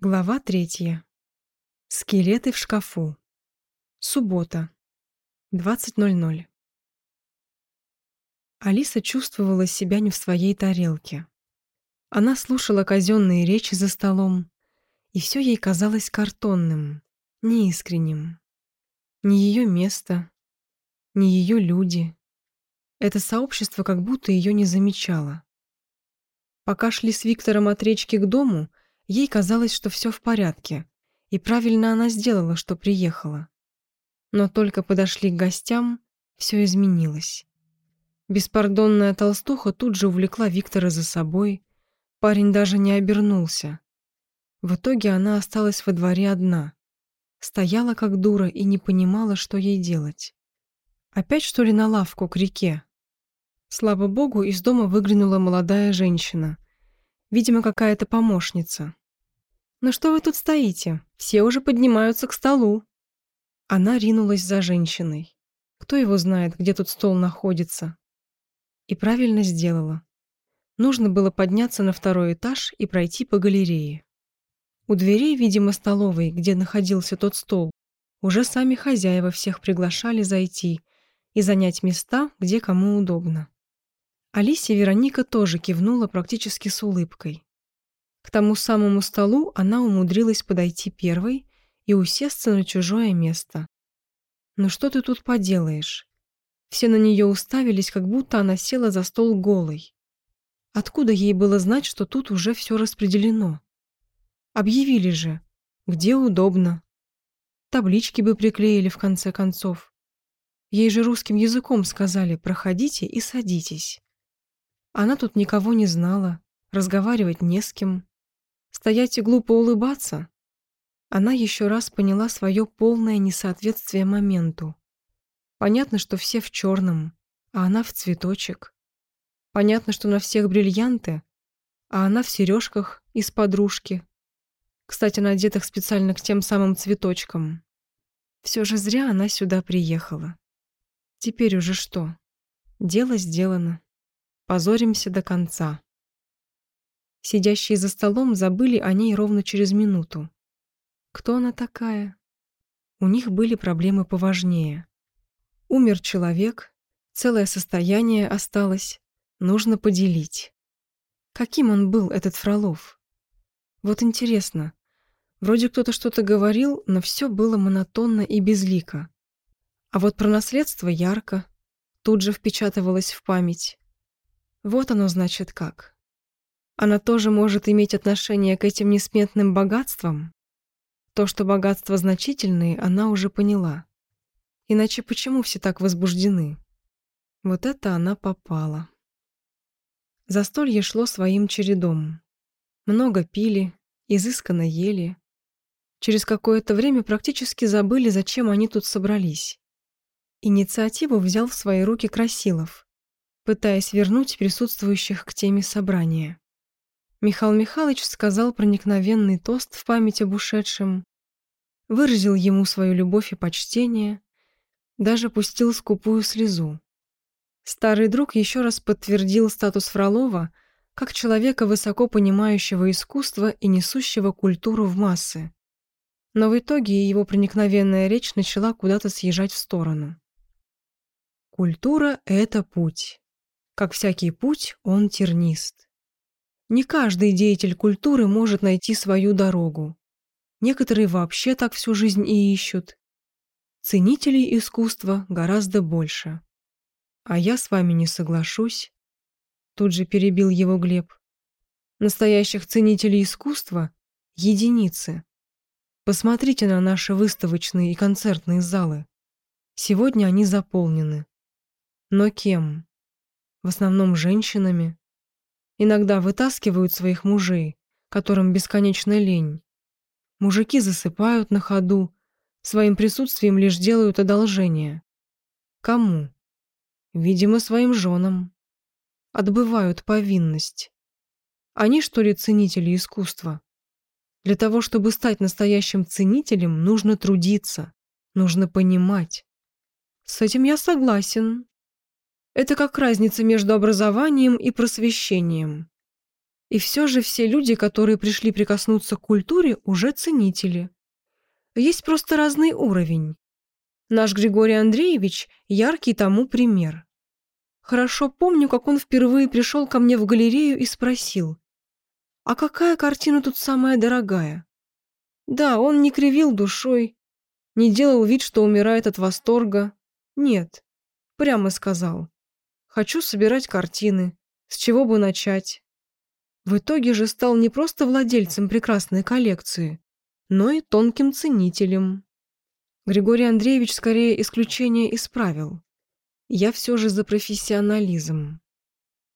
Глава третья. Скелеты в шкафу. Суббота. 20.00. Алиса чувствовала себя не в своей тарелке. Она слушала казенные речи за столом, и все ей казалось картонным, неискренним. Ни ее место, ни ее люди. Это сообщество как будто ее не замечало. Пока шли с Виктором от речки к дому, Ей казалось, что все в порядке, и правильно она сделала, что приехала. Но только подошли к гостям, все изменилось. Беспардонная толстуха тут же увлекла Виктора за собой, парень даже не обернулся. В итоге она осталась во дворе одна. Стояла как дура и не понимала, что ей делать. Опять что ли на лавку к реке? Слава богу, из дома выглянула молодая женщина. Видимо, какая-то помощница. «Ну что вы тут стоите? Все уже поднимаются к столу». Она ринулась за женщиной. Кто его знает, где тут стол находится? И правильно сделала. Нужно было подняться на второй этаж и пройти по галерее. У дверей, видимо, столовой, где находился тот стол, уже сами хозяева всех приглашали зайти и занять места, где кому удобно. Алисе Вероника тоже кивнула практически с улыбкой. К тому самому столу она умудрилась подойти первой и усесться на чужое место. «Ну что ты тут поделаешь?» Все на нее уставились, как будто она села за стол голой. Откуда ей было знать, что тут уже все распределено? Объявили же, где удобно. Таблички бы приклеили в конце концов. Ей же русским языком сказали «проходите и садитесь». Она тут никого не знала, разговаривать не с кем. Стоять и глупо улыбаться? Она еще раз поняла свое полное несоответствие моменту. Понятно, что все в черном, а она в цветочек. Понятно, что на всех бриллианты, а она в сережках из подружки. Кстати, надетых специально к тем самым цветочкам. Все же зря она сюда приехала. Теперь уже что? Дело сделано. Позоримся до конца. Сидящие за столом забыли о ней ровно через минуту. Кто она такая? У них были проблемы поважнее. Умер человек, целое состояние осталось, нужно поделить. Каким он был, этот Фролов? Вот интересно. Вроде кто-то что-то говорил, но все было монотонно и безлико. А вот про наследство ярко, тут же впечатывалось в память. Вот оно значит как. Она тоже может иметь отношение к этим несметным богатствам? То, что богатства значительные, она уже поняла. Иначе почему все так возбуждены? Вот это она попала. Застолье шло своим чередом. Много пили, изысканно ели. Через какое-то время практически забыли, зачем они тут собрались. Инициативу взял в свои руки Красилов, пытаясь вернуть присутствующих к теме собрания. Михаил Михайлович сказал проникновенный тост в память об ушедшем, выразил ему свою любовь и почтение, даже пустил скупую слезу. Старый друг еще раз подтвердил статус Фролова как человека, высоко понимающего искусство и несущего культуру в массы. Но в итоге его проникновенная речь начала куда-то съезжать в сторону. Культура — это путь. Как всякий путь, он тернист. Не каждый деятель культуры может найти свою дорогу. Некоторые вообще так всю жизнь и ищут. Ценителей искусства гораздо больше. А я с вами не соглашусь. Тут же перебил его Глеб. Настоящих ценителей искусства — единицы. Посмотрите на наши выставочные и концертные залы. Сегодня они заполнены. Но кем? В основном женщинами, Иногда вытаскивают своих мужей, которым бесконечно лень. Мужики засыпают на ходу, своим присутствием лишь делают одолжение. Кому? Видимо, своим женам. Отбывают повинность. Они, что ли, ценители искусства? Для того, чтобы стать настоящим ценителем, нужно трудиться, нужно понимать. С этим я согласен, это как разница между образованием и просвещением. И все же все люди, которые пришли прикоснуться к культуре, уже ценители. Есть просто разный уровень. Наш Григорий Андреевич – яркий тому пример. Хорошо помню, как он впервые пришел ко мне в галерею и спросил, «А какая картина тут самая дорогая?» Да, он не кривил душой, не делал вид, что умирает от восторга. Нет, прямо сказал, «Хочу собирать картины, с чего бы начать?» В итоге же стал не просто владельцем прекрасной коллекции, но и тонким ценителем. Григорий Андреевич скорее исключение исправил. Я все же за профессионализм.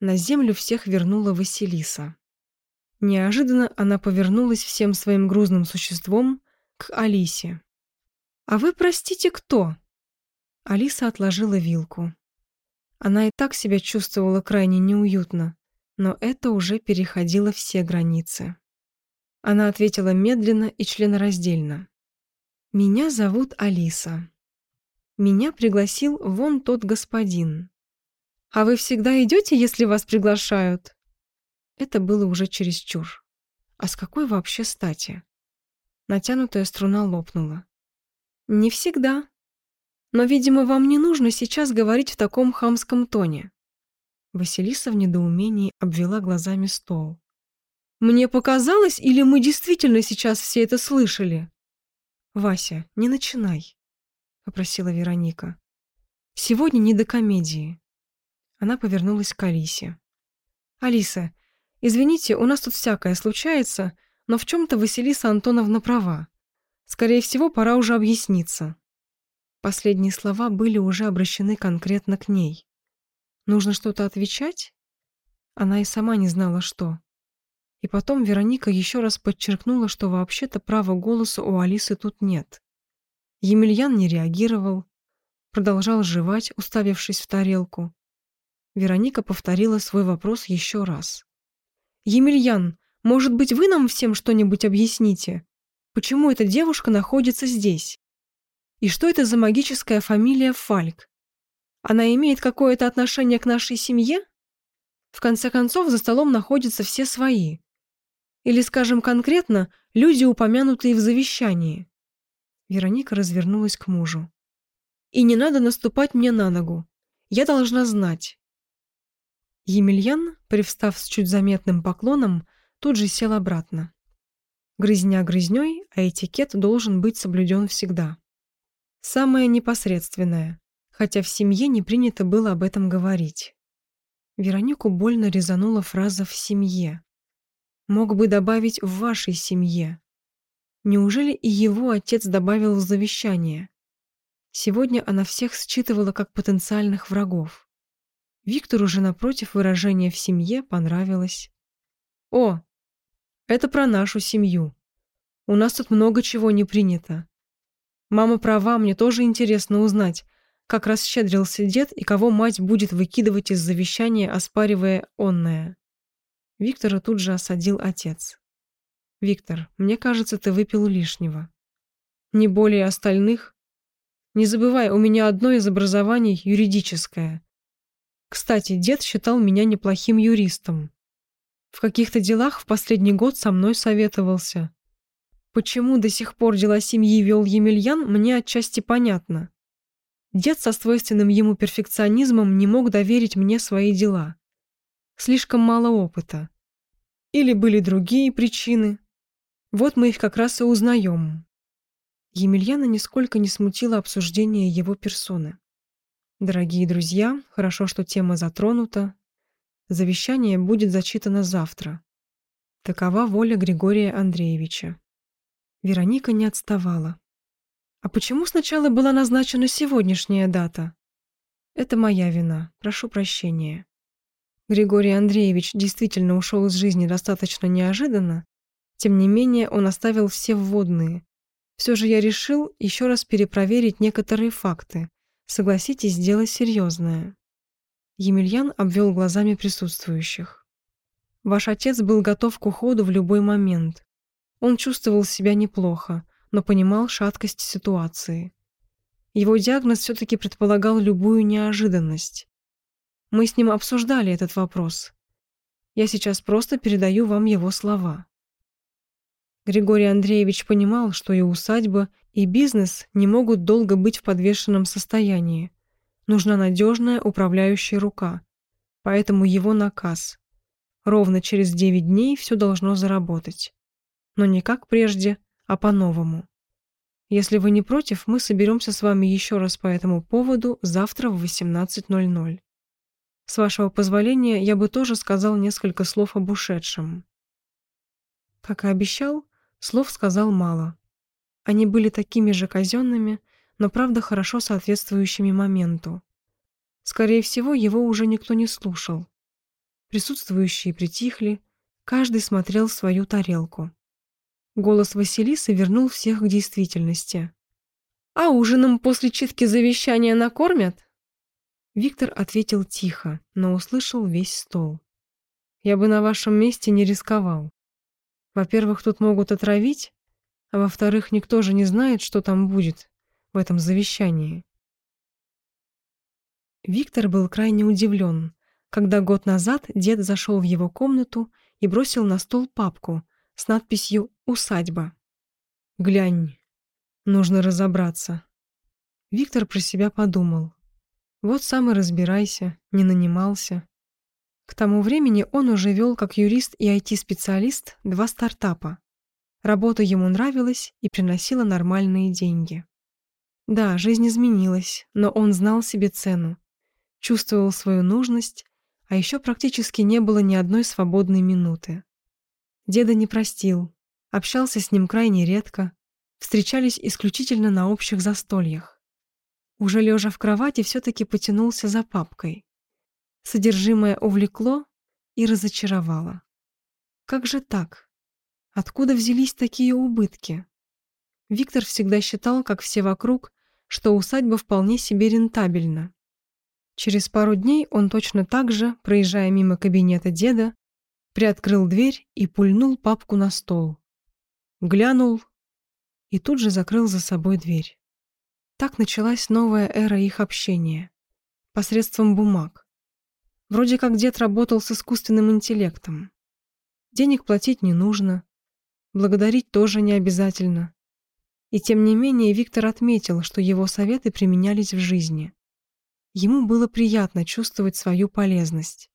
На землю всех вернула Василиса. Неожиданно она повернулась всем своим грузным существом к Алисе. «А вы, простите, кто?» Алиса отложила вилку. Она и так себя чувствовала крайне неуютно, но это уже переходило все границы. Она ответила медленно и членораздельно. «Меня зовут Алиса. Меня пригласил вон тот господин. А вы всегда идете, если вас приглашают?» Это было уже чересчур. А с какой вообще стати? Натянутая струна лопнула. «Не всегда. Но, видимо, вам не нужно сейчас говорить в таком хамском тоне». Василиса в недоумении обвела глазами стол. Мне показалось, или мы действительно сейчас все это слышали? Вася, не начинай, попросила Вероника. Сегодня не до комедии. Она повернулась к Алисе. Алиса, извините, у нас тут всякое случается, но в чем-то Василиса Антоновна права. Скорее всего, пора уже объясниться. Последние слова были уже обращены конкретно к ней. Нужно что-то отвечать? Она и сама не знала, что. И потом Вероника еще раз подчеркнула, что вообще-то права голоса у Алисы тут нет. Емельян не реагировал, продолжал жевать, уставившись в тарелку. Вероника повторила свой вопрос еще раз. «Емельян, может быть, вы нам всем что-нибудь объясните? Почему эта девушка находится здесь? И что это за магическая фамилия Фальк? Она имеет какое-то отношение к нашей семье? В конце концов, за столом находятся все свои. Или, скажем конкретно, люди, упомянутые в завещании. Вероника развернулась к мужу. И не надо наступать мне на ногу. Я должна знать. Емельян, привстав с чуть заметным поклоном, тут же сел обратно. Грызня грызнёй, а этикет должен быть соблюден всегда. Самое непосредственное, хотя в семье не принято было об этом говорить. Веронику больно резанула фраза «в семье». Мог бы добавить в вашей семье. Неужели и его отец добавил в завещание? Сегодня она всех считывала как потенциальных врагов. Виктору же, напротив, выражение «в семье» понравилось. «О, это про нашу семью. У нас тут много чего не принято. Мама права, мне тоже интересно узнать, как расщедрился дед и кого мать будет выкидывать из завещания, оспаривая онное. Виктора тут же осадил отец. «Виктор, мне кажется, ты выпил лишнего. Не более остальных? Не забывай, у меня одно из образований юридическое. Кстати, дед считал меня неплохим юристом. В каких-то делах в последний год со мной советовался. Почему до сих пор дела семьи вел Емельян, мне отчасти понятно. Дед со свойственным ему перфекционизмом не мог доверить мне свои дела. Слишком мало опыта. Или были другие причины. Вот мы их как раз и узнаем. Емельяна нисколько не смутило обсуждение его персоны. Дорогие друзья, хорошо, что тема затронута. Завещание будет зачитано завтра. Такова воля Григория Андреевича. Вероника не отставала. А почему сначала была назначена сегодняшняя дата? Это моя вина. Прошу прощения. Григорий Андреевич действительно ушел из жизни достаточно неожиданно, тем не менее он оставил все вводные. Все же я решил еще раз перепроверить некоторые факты. Согласитесь, дело серьезное. Емельян обвел глазами присутствующих. Ваш отец был готов к уходу в любой момент. Он чувствовал себя неплохо, но понимал шаткость ситуации. Его диагноз все-таки предполагал любую неожиданность. Мы с ним обсуждали этот вопрос. Я сейчас просто передаю вам его слова. Григорий Андреевич понимал, что и усадьба, и бизнес не могут долго быть в подвешенном состоянии. Нужна надежная управляющая рука. Поэтому его наказ. Ровно через 9 дней все должно заработать. Но не как прежде, а по-новому. Если вы не против, мы соберемся с вами еще раз по этому поводу завтра в 18.00. С вашего позволения, я бы тоже сказал несколько слов об ушедшем. Как и обещал, слов сказал мало. Они были такими же казенными, но правда хорошо соответствующими моменту. Скорее всего, его уже никто не слушал. Присутствующие притихли, каждый смотрел свою тарелку. Голос Василисы вернул всех к действительности. «А ужином после читки завещания накормят?» Виктор ответил тихо, но услышал весь стол. «Я бы на вашем месте не рисковал. Во-первых, тут могут отравить, а во-вторых, никто же не знает, что там будет в этом завещании». Виктор был крайне удивлен, когда год назад дед зашел в его комнату и бросил на стол папку — с надписью «Усадьба». «Глянь, нужно разобраться». Виктор про себя подумал. Вот сам и разбирайся, не нанимался. К тому времени он уже вел как юрист и IT-специалист два стартапа. Работа ему нравилась и приносила нормальные деньги. Да, жизнь изменилась, но он знал себе цену, чувствовал свою нужность, а еще практически не было ни одной свободной минуты. Деда не простил, общался с ним крайне редко, встречались исключительно на общих застольях. Уже лежа в кровати, все-таки потянулся за папкой. Содержимое увлекло и разочаровало. Как же так? Откуда взялись такие убытки? Виктор всегда считал, как все вокруг, что усадьба вполне себе рентабельна. Через пару дней он точно так же, проезжая мимо кабинета деда, приоткрыл дверь и пульнул папку на стол. Глянул и тут же закрыл за собой дверь. Так началась новая эра их общения. Посредством бумаг. Вроде как дед работал с искусственным интеллектом. Денег платить не нужно, благодарить тоже не обязательно. И тем не менее Виктор отметил, что его советы применялись в жизни. Ему было приятно чувствовать свою полезность.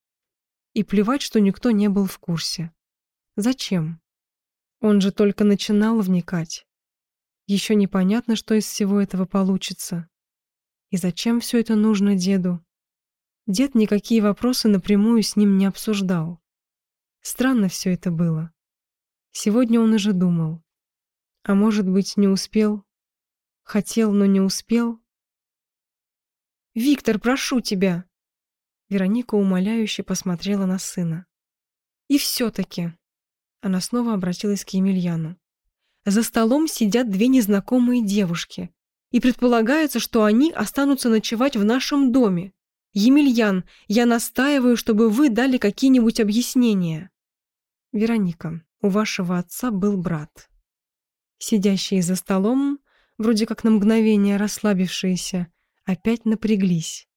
И плевать, что никто не был в курсе. Зачем? Он же только начинал вникать. Еще непонятно, что из всего этого получится. И зачем все это нужно деду? Дед никакие вопросы напрямую с ним не обсуждал. Странно все это было. Сегодня он уже думал. А может быть, не успел? Хотел, но не успел? «Виктор, прошу тебя!» Вероника умоляюще посмотрела на сына. «И все-таки...» Она снова обратилась к Емельяну. «За столом сидят две незнакомые девушки, и предполагается, что они останутся ночевать в нашем доме. Емельян, я настаиваю, чтобы вы дали какие-нибудь объяснения». «Вероника, у вашего отца был брат». Сидящие за столом, вроде как на мгновение расслабившиеся, опять напряглись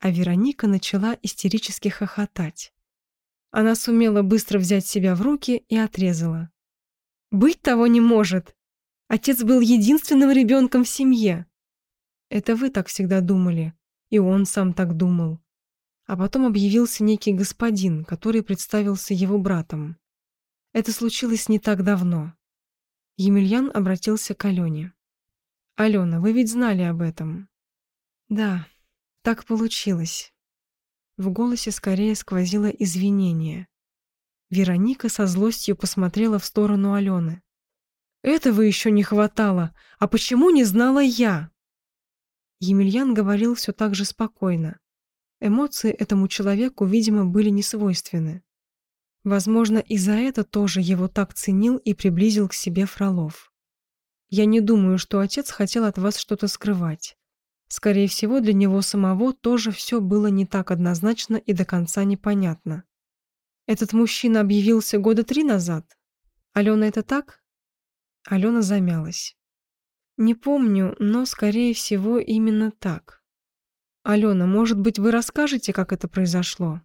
а Вероника начала истерически хохотать. Она сумела быстро взять себя в руки и отрезала. «Быть того не может! Отец был единственным ребенком в семье!» «Это вы так всегда думали, и он сам так думал». А потом объявился некий господин, который представился его братом. Это случилось не так давно. Емельян обратился к Алене. «Алена, вы ведь знали об этом?» «Да», так получилось. В голосе скорее сквозило извинение. Вероника со злостью посмотрела в сторону Алены. «Этого еще не хватало! А почему не знала я?» Емельян говорил все так же спокойно. Эмоции этому человеку, видимо, были не свойственны. Возможно, и за это тоже его так ценил и приблизил к себе Фролов. «Я не думаю, что отец хотел от вас что-то скрывать. Скорее всего, для него самого тоже все было не так однозначно и до конца непонятно. Этот мужчина объявился года три назад? Алена это так? Алена замялась. Не помню, но, скорее всего, именно так. Алена, может быть, вы расскажете, как это произошло?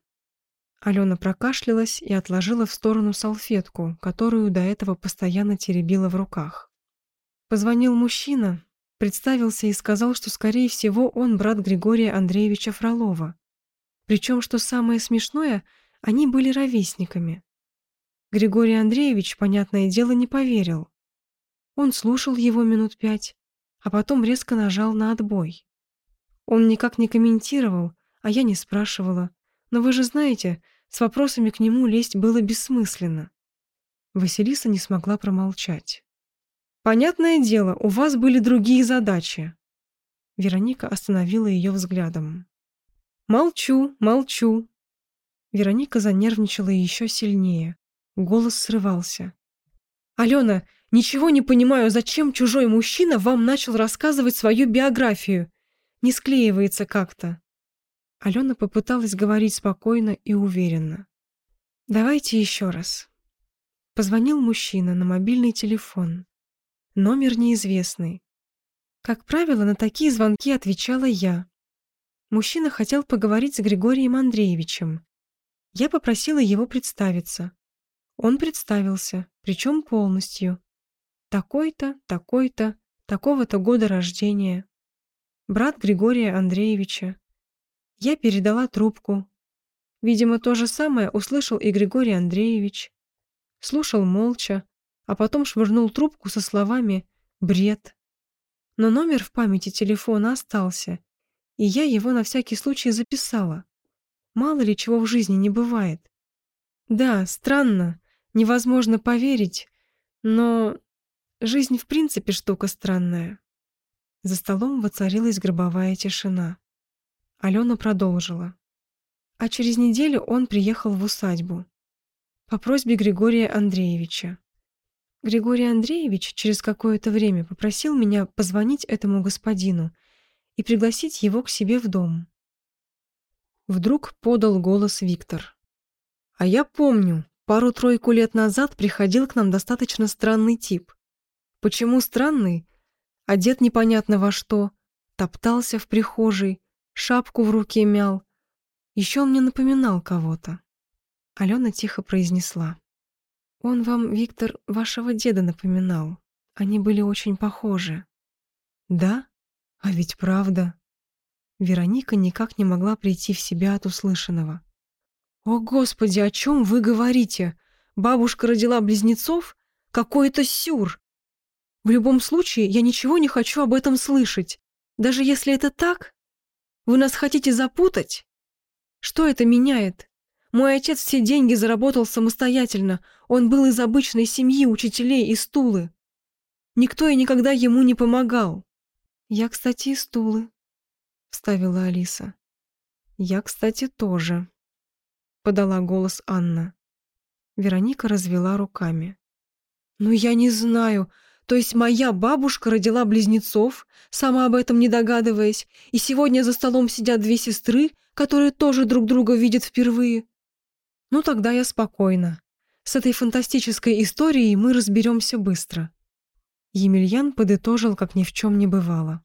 Алена прокашлялась и отложила в сторону салфетку, которую до этого постоянно теребила в руках. Позвонил мужчина, представился и сказал, что, скорее всего, он брат Григория Андреевича Фролова. Причем, что самое смешное, они были ровесниками. Григорий Андреевич, понятное дело, не поверил. Он слушал его минут пять, а потом резко нажал на отбой. Он никак не комментировал, а я не спрашивала. Но вы же знаете, с вопросами к нему лезть было бессмысленно. Василиса не смогла промолчать. «Понятное дело, у вас были другие задачи». Вероника остановила ее взглядом. «Молчу, молчу». Вероника занервничала еще сильнее. Голос срывался. «Алена, ничего не понимаю, зачем чужой мужчина вам начал рассказывать свою биографию? Не склеивается как-то». Алена попыталась говорить спокойно и уверенно. «Давайте еще раз». Позвонил мужчина на мобильный телефон. Номер неизвестный. Как правило, на такие звонки отвечала я. Мужчина хотел поговорить с Григорием Андреевичем. Я попросила его представиться. Он представился, причем полностью. Такой-то, такой-то, такого-то года рождения. Брат Григория Андреевича. Я передала трубку. Видимо, то же самое услышал и Григорий Андреевич. Слушал молча, а потом швырнул трубку со словами «бред». Но номер в памяти телефона остался, и я его на всякий случай записала. Мало ли чего в жизни не бывает. Да, странно, невозможно поверить, но жизнь в принципе штука странная. За столом воцарилась гробовая тишина. Алена продолжила. А через неделю он приехал в усадьбу. По просьбе Григория Андреевича. Григорий Андреевич через какое-то время попросил меня позвонить этому господину и пригласить его к себе в дом. Вдруг подал голос Виктор. «А я помню, пару-тройку лет назад приходил к нам достаточно странный тип. Почему странный? Одет непонятно во что, топтался в прихожей, шапку в руке мял. Еще он мне напоминал кого-то. Алена тихо произнесла. «Он вам, Виктор, вашего деда напоминал. Они были очень похожи». «Да? А ведь правда». Вероника никак не могла прийти в себя от услышанного. «О, Господи, о чем вы говорите? Бабушка родила близнецов? Какой это сюр! В любом случае, я ничего не хочу об этом слышать. Даже если это так, вы нас хотите запутать? Что это меняет? Мой отец все деньги заработал самостоятельно. Он был из обычной семьи учителей и стулы. Никто и никогда ему не помогал. Я, кстати, из стулы, вставила Алиса. Я, кстати, тоже, подала голос Анна. Вероника развела руками. «Ну, я не знаю. То есть моя бабушка родила близнецов, сама об этом не догадываясь, и сегодня за столом сидят две сестры, которые тоже друг друга видят впервые. Ну тогда я спокойна. С этой фантастической историей мы разберемся быстро. Емельян подытожил, как ни в чем не бывало.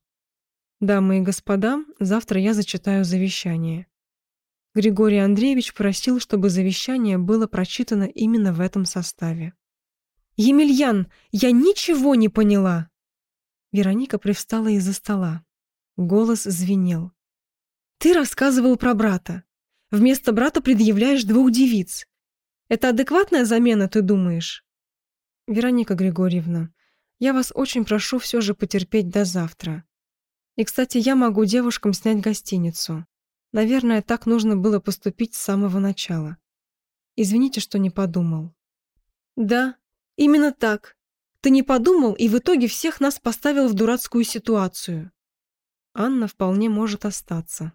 «Дамы и господа, завтра я зачитаю завещание». Григорий Андреевич просил, чтобы завещание было прочитано именно в этом составе. «Емельян, я ничего не поняла!» Вероника привстала из-за стола. Голос звенел. «Ты рассказывал про брата. Вместо брата предъявляешь двух девиц. Это адекватная замена, ты думаешь?» «Вероника Григорьевна, я вас очень прошу все же потерпеть до завтра. И, кстати, я могу девушкам снять гостиницу. Наверное, так нужно было поступить с самого начала. Извините, что не подумал». «Да, Именно так. Ты не подумал и в итоге всех нас поставил в дурацкую ситуацию. Анна вполне может остаться,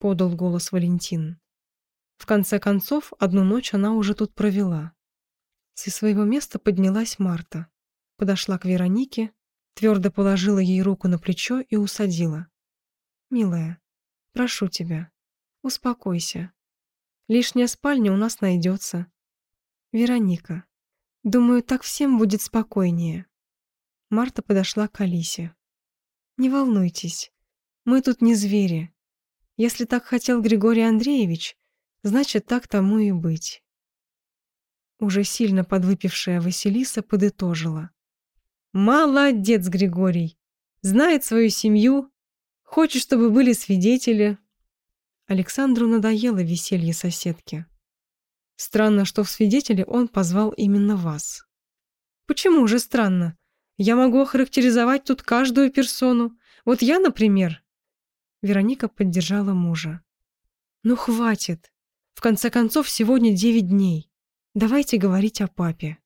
подал голос Валентин. В конце концов, одну ночь она уже тут провела. Со своего места поднялась Марта, подошла к Веронике, твердо положила ей руку на плечо и усадила. «Милая, прошу тебя, успокойся. Лишняя спальня у нас найдется. Вероника, Думаю, так всем будет спокойнее. Марта подошла к Алисе. Не волнуйтесь. Мы тут не звери. Если так хотел Григорий Андреевич, Значит, так тому и быть. Уже сильно подвыпившая Василиса подытожила. «Молодец, Григорий! Знает свою семью, хочет, чтобы были свидетели». Александру надоело веселье соседки. Странно, что в свидетели он позвал именно вас. Почему же странно? Я могу охарактеризовать тут каждую персону. Вот я, например. Вероника поддержала мужа. Ну хватит. В конце концов, сегодня девять дней. Давайте говорить о папе.